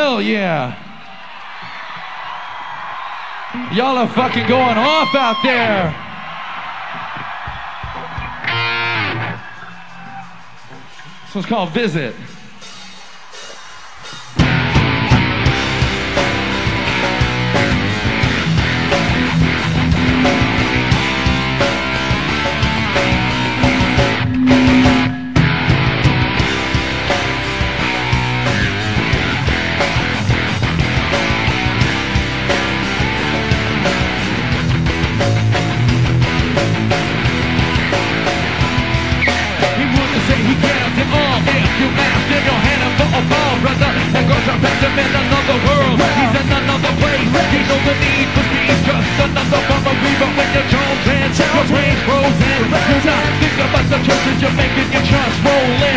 Hell yeah. Y'all are fucking going off out there. This one's called Visit. The choices you're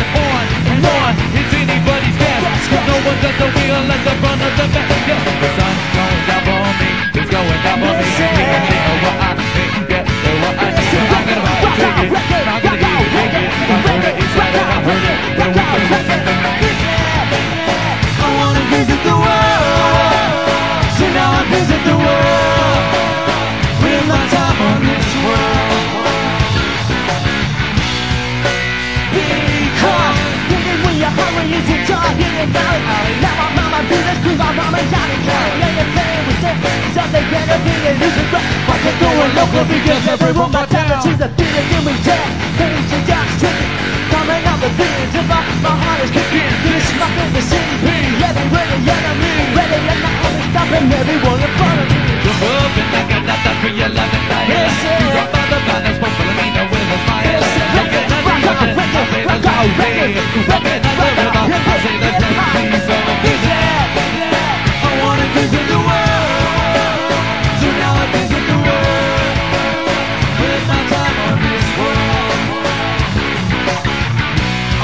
everyone got talent. She's a theater, give me that. Things are just tricky. Coming up with things, if I, my heart is kicking. This fucking the city. Everywhere the enemy. Ready and not only stopping everyone in front of me. Jump up and I got nothing for your love and fire. Yes, sir. You drop by the balance, but follow me now with a smile. Yes, sir. Look at that, Rock on, look at rock on, that, say rock the on, go, rock hey. on, Rock it, rock on,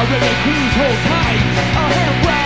I really cruise, hold tight. Oh, hell,